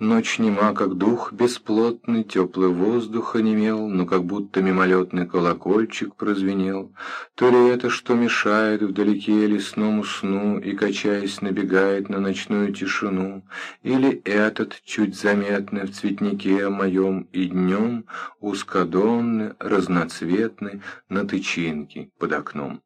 Ночь нема, как дух бесплотный, теплый воздух онемел, но как будто мимолетный колокольчик прозвенел. То ли это, что мешает вдалеке лесному сну и, качаясь, набегает на ночную тишину, или этот, чуть заметный в цветнике моем и днем, узкодонный, разноцветный, на тычинке под окном.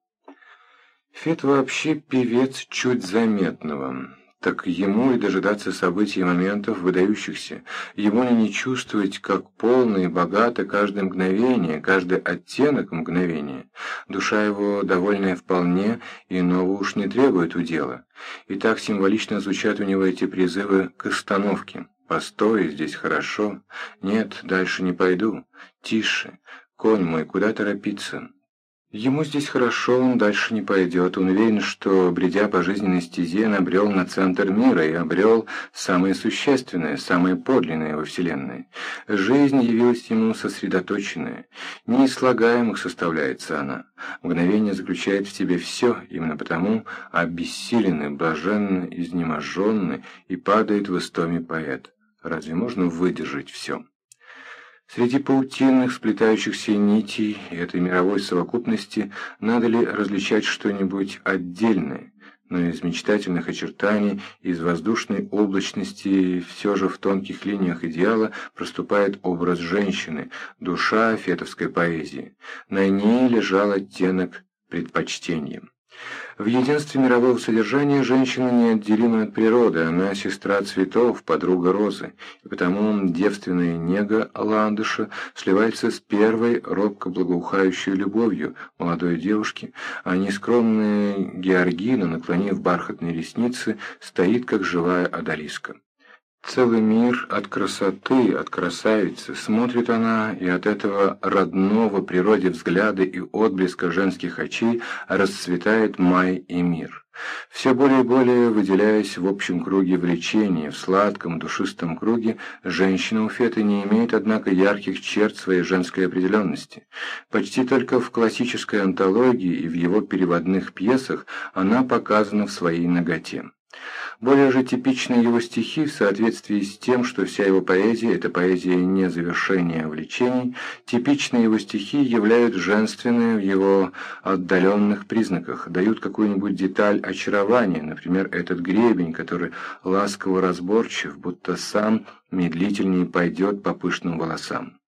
Фет вообще певец чуть заметного так ему и дожидаться событий и моментов выдающихся, ему ли не чувствовать, как полно и богато каждое мгновение, каждый оттенок мгновения. Душа его, довольная вполне, иного уж не требует удела. И так символично звучат у него эти призывы к остановке. «Постой, здесь хорошо. Нет, дальше не пойду. Тише. Конь мой, куда торопиться?» Ему здесь хорошо, он дальше не пойдет. Он уверен, что, бредя по жизненной стезе, набрел на центр мира и обрел самое существенное, самое подлинное во Вселенной. Жизнь явилась ему сосредоточенная. Не из слагаемых составляется она. Мгновение заключает в себе все, именно потому обессиленный, блаженно изнеможенный и падает в истоме поэт. Разве можно выдержать все? Среди паутинных, сплетающихся нитей этой мировой совокупности надо ли различать что-нибудь отдельное, но из мечтательных очертаний, из воздушной облачности все же в тонких линиях идеала проступает образ женщины, душа фетовской поэзии. На ней лежал оттенок предпочтения. В единстве мирового содержания женщина неотделима от природы, она сестра цветов, подруга розы, и потому девственная нега ландыша сливается с первой робко благоухающей любовью молодой девушки, а нескромная Георгина, наклонив бархатные ресницы, стоит как живая одолиска. Целый мир от красоты, от красавицы, смотрит она, и от этого родного природе взгляда и отблеска женских очей расцветает май и мир. Все более и более выделяясь в общем круге влечения, в сладком, душистом круге, женщина у Феты не имеет, однако, ярких черт своей женской определенности. Почти только в классической антологии и в его переводных пьесах она показана в своей ноготе. Более же типичны его стихи в соответствии с тем, что вся его поэзия – это поэзия не завершения влечений, типичные его стихи являют женственные в его отдаленных признаках, дают какую-нибудь деталь очарования, например, этот гребень, который ласково разборчив, будто сам медлительнее пойдет по пышным волосам.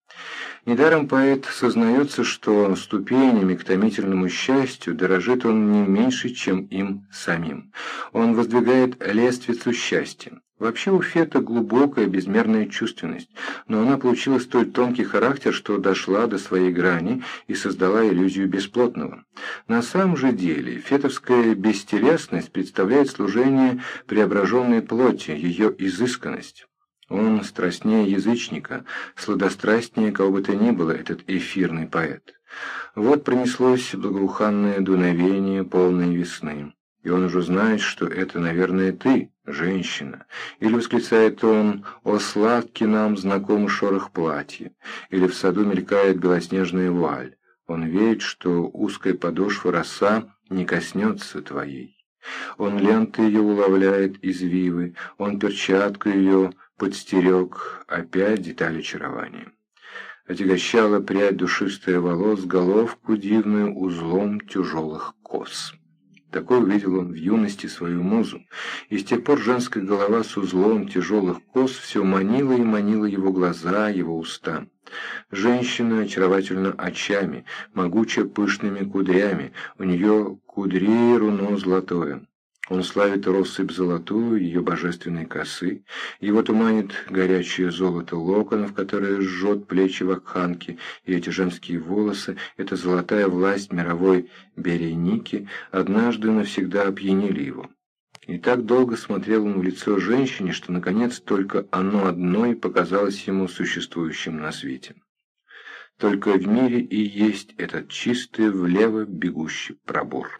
Недаром поэт сознается, что ступенями к томительному счастью дорожит он не меньше, чем им самим. Он воздвигает лествицу счастья. Вообще у Фета глубокая безмерная чувственность, но она получила столь тонкий характер, что дошла до своей грани и создала иллюзию бесплотного. На самом же деле фетовская бестелесность представляет служение преображенной плоти, ее изысканность. Он страстнее язычника, сладострастнее кого бы то ни было этот эфирный поэт. Вот пронеслось благоуханное дуновение полной весны, и он уже знает, что это, наверное, ты, женщина. Или восклицает он «О, сладкий нам знакомый шорох платья», или в саду мелькает белоснежная вуаль. Он верит, что узкая подошва роса не коснется твоей. Он ленты ее уловляет извивы, он перчатку ее подстерег опять деталь очарования. Отягощала прядь душистая волос головку дивную узлом тяжелых кос. Такой увидел он в юности свою музу, и с тех пор женская голова с узлом тяжелых кос все манила и манила его глаза, его уста. Женщина очаровательна очами, могуча пышными кудрями, у нее кудри руно золотое. Он славит россыпь золотую, ее божественной косы, его туманит горячее золото локонов, которое жжет плечи вакханки, и эти женские волосы, эта золотая власть мировой Береники, однажды навсегда опьянили его. И так долго смотрел он в лицо женщине, что, наконец, только оно одно и показалось ему существующим на свете. Только в мире и есть этот чистый влево бегущий пробор.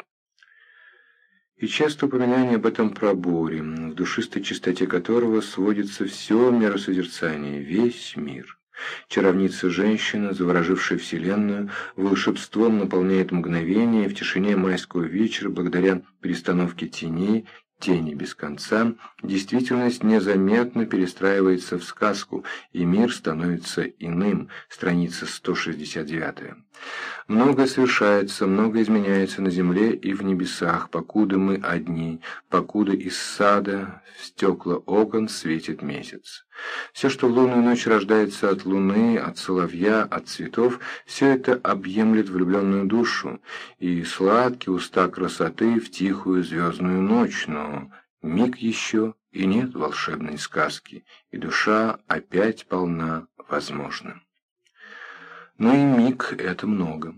И часто упоминание об этом проборе, в душистой чистоте которого сводится все миросозерцание, весь мир. Чаровница женщина, заворожившая Вселенную, волшебством наполняет мгновение в тишине майского вечера благодаря перестановке теней тени без конца, действительность незаметно перестраивается в сказку, и мир становится иным. Страница 169. Многое совершается, многое изменяется на земле и в небесах, покуда мы одни, покуда из сада в стекла окон светит месяц. Все, что в лунную ночь рождается от луны, от соловья, от цветов, все это объемлет влюбленную душу, и сладкие уста красоты в тихую звездную ночь, но миг еще и нет волшебной сказки, и душа опять полна возможным. Но и миг — это много.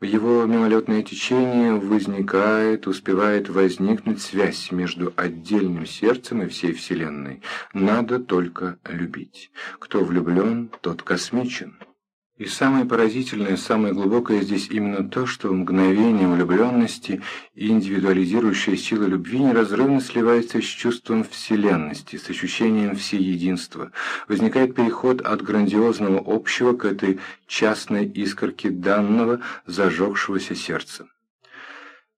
В его мимолетное течение возникает, успевает возникнуть связь между отдельным сердцем и всей Вселенной. Надо только любить. Кто влюблен, тот космичен. И самое поразительное, самое глубокое здесь именно то, что в мгновение влюбленности индивидуализирующая сила любви неразрывно сливается с чувством вселенности, с ощущением всеединства. Возникает переход от грандиозного общего к этой частной искорке данного, зажегшегося сердца.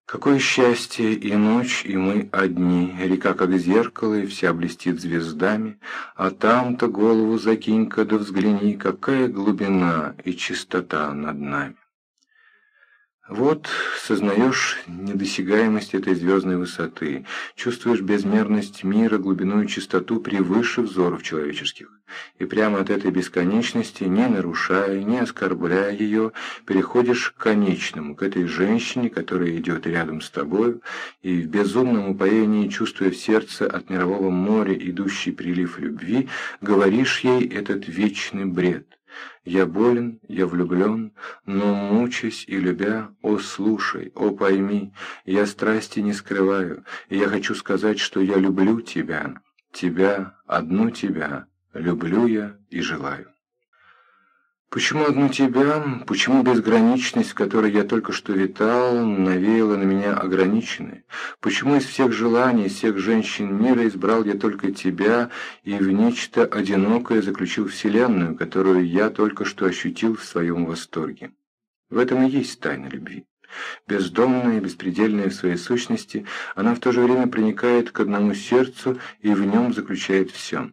Какое счастье и ночь, и мы одни, река как зеркало, и вся блестит звездами, а там-то голову закинь-ка да взгляни, какая глубина и чистота над нами. Вот сознаешь недосягаемость этой звездной высоты, чувствуешь безмерность мира, глубину и чистоту превыше взоров человеческих. И прямо от этой бесконечности, не нарушая, не оскорбляя ее, переходишь к конечному, к этой женщине, которая идет рядом с тобою, и в безумном упоении, чувствуя в сердце от мирового моря идущий прилив любви, говоришь ей этот вечный бред. Я болен, я влюблен, но мучаясь и любя, о, слушай, о, пойми, я страсти не скрываю, и я хочу сказать, что я люблю тебя, тебя, одну тебя, люблю я и желаю. Почему одну тебя, почему безграничность, в которой я только что витал, навеяла на меня ограниченной? Почему из всех желаний, из всех женщин мира избрал я только тебя и в нечто одинокое заключил вселенную, которую я только что ощутил в своем восторге? В этом и есть тайна любви. Бездомная беспредельная в своей сущности, она в то же время проникает к одному сердцу и в нем заключает все.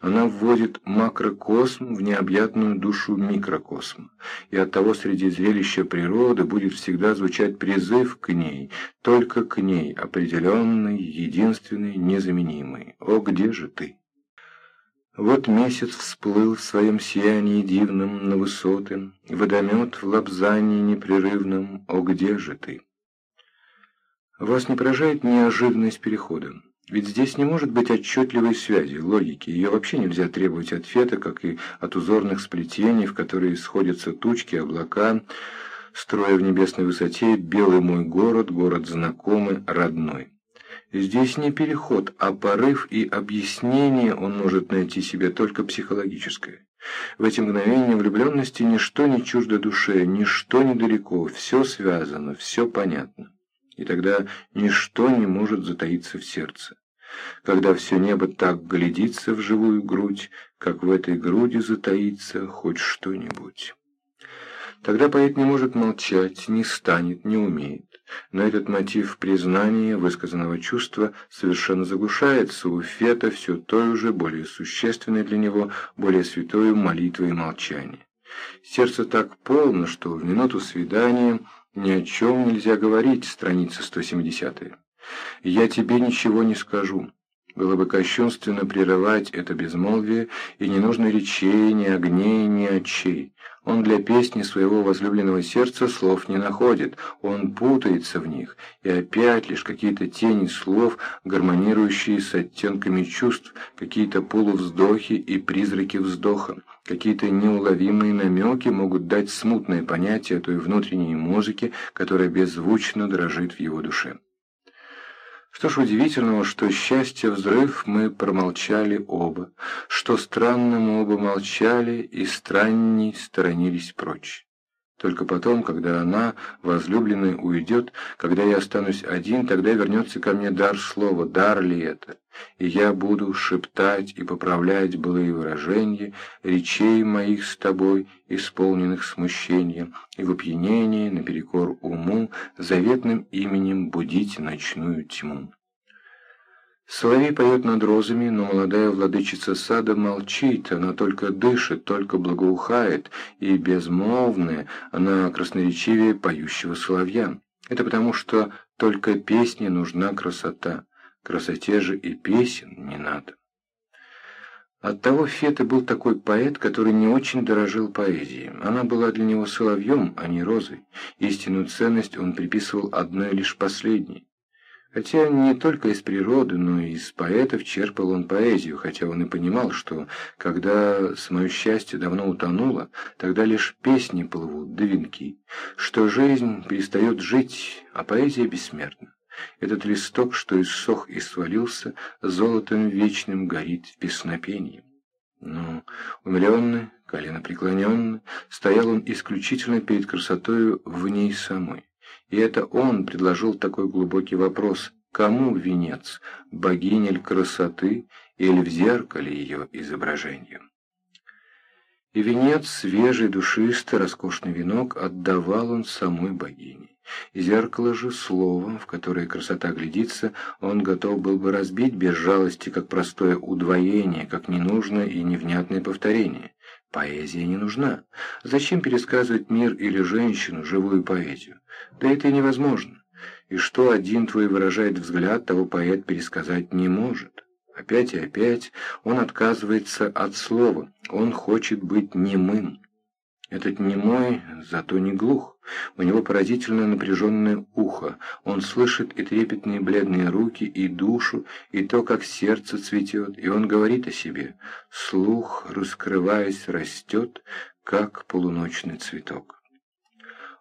Она вводит макрокосм в необъятную душу микрокосма, и оттого среди зрелища природы будет всегда звучать призыв к ней, только к ней, определенный, единственный, незаменимый. О, где же ты? Вот месяц всплыл в своем сиянии дивном на высоты, водомет в лапзании непрерывном, о, где же ты? Вас не поражает неожиданность перехода? Ведь здесь не может быть отчетливой связи, логики. Ее вообще нельзя требовать от фета, как и от узорных сплетений, в которые сходятся тучки, облака, строя в небесной высоте белый мой город, город знакомый, родной. Здесь не переход, а порыв и объяснение он может найти себе только психологическое. В эти мгновения влюбленности ничто не чуждо душе, ничто недалеко, все связано, все понятно. И тогда ничто не может затаиться в сердце когда все небо так глядится в живую грудь, как в этой груди затаится хоть что-нибудь. Тогда поэт не может молчать, не станет, не умеет. Но этот мотив признания, высказанного чувства, совершенно заглушается у Фета все той же, более существенной для него, более святой молитвой и молчания. Сердце так полно, что в минуту свидания ни о чем нельзя говорить, страница 170 я тебе ничего не скажу. Было бы кощунственно прерывать это безмолвие, и не нужно речей, ни огней, ни очей. Он для песни своего возлюбленного сердца слов не находит, он путается в них, и опять лишь какие-то тени слов, гармонирующие с оттенками чувств, какие-то полувздохи и призраки вздоха, какие-то неуловимые намеки могут дать смутное понятие той внутренней музыки, которая беззвучно дрожит в его душе. Что ж удивительного, что счастье взрыв мы промолчали оба, что странно мы оба молчали и странней сторонились прочь. Только потом, когда она, возлюбленная, уйдет, когда я останусь один, тогда вернется ко мне дар слова, дар ли это, и я буду шептать и поправлять былые выражения, речей моих с тобой, исполненных смущением, и в опьянении, наперекор уму, заветным именем будить ночную тьму. Соловей поет над розами, но молодая владычица сада молчит, она только дышит, только благоухает, и безмолвная, она красноречивее поющего соловья. Это потому, что только песне нужна красота, красоте же и песен не надо. Оттого Фета был такой поэт, который не очень дорожил поэзией. Она была для него соловьем, а не розой. Истинную ценность он приписывал одной лишь последней. Хотя не только из природы, но и из поэтов черпал он поэзию, хотя он и понимал, что когда самое счастье давно утонуло, тогда лишь песни плывут, да венки, что жизнь перестает жить, а поэзия бессмертна. Этот листок, что иссох и свалился, золотом вечным горит в песнопении. Но, умиленный, коленопреклоненный, стоял он исключительно перед красотою в ней самой. И это он предложил такой глубокий вопрос «Кому венец? Богине ли красоты или в зеркале ее изображение?» И венец, свежий, душистый, роскошный венок отдавал он самой богине. Зеркало же слово, в которое красота глядится, он готов был бы разбить без жалости, как простое удвоение, как ненужное и невнятное повторение. Поэзия не нужна. Зачем пересказывать мир или женщину, живую поэзию? Да это и невозможно. И что один твой выражает взгляд, того поэт пересказать не может. Опять и опять он отказывается от слова, он хочет быть немым. Этот немой, зато не глух. У него поразительно напряженное ухо. Он слышит и трепетные бледные руки, и душу, и то, как сердце цветет. И он говорит о себе. Слух, раскрываясь, растет, как полуночный цветок.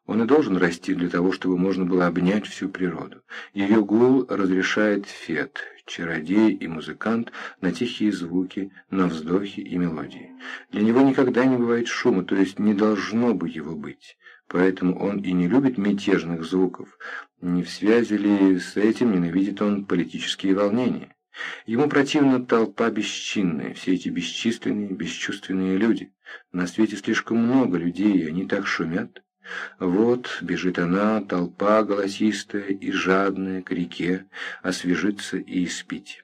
Он и должен расти для того, чтобы можно было обнять всю природу. Ее гул разрешает фет, чародей и музыкант на тихие звуки, на вздохи и мелодии. Для него никогда не бывает шума, то есть не должно бы его быть. Поэтому он и не любит мятежных звуков. Не в связи ли с этим ненавидит он политические волнения? Ему противна толпа бесчинная, все эти бесчисленные, бесчувственные люди. На свете слишком много людей, и они так шумят. Вот бежит она, толпа голосистая и жадная, к реке, освежиться и испить.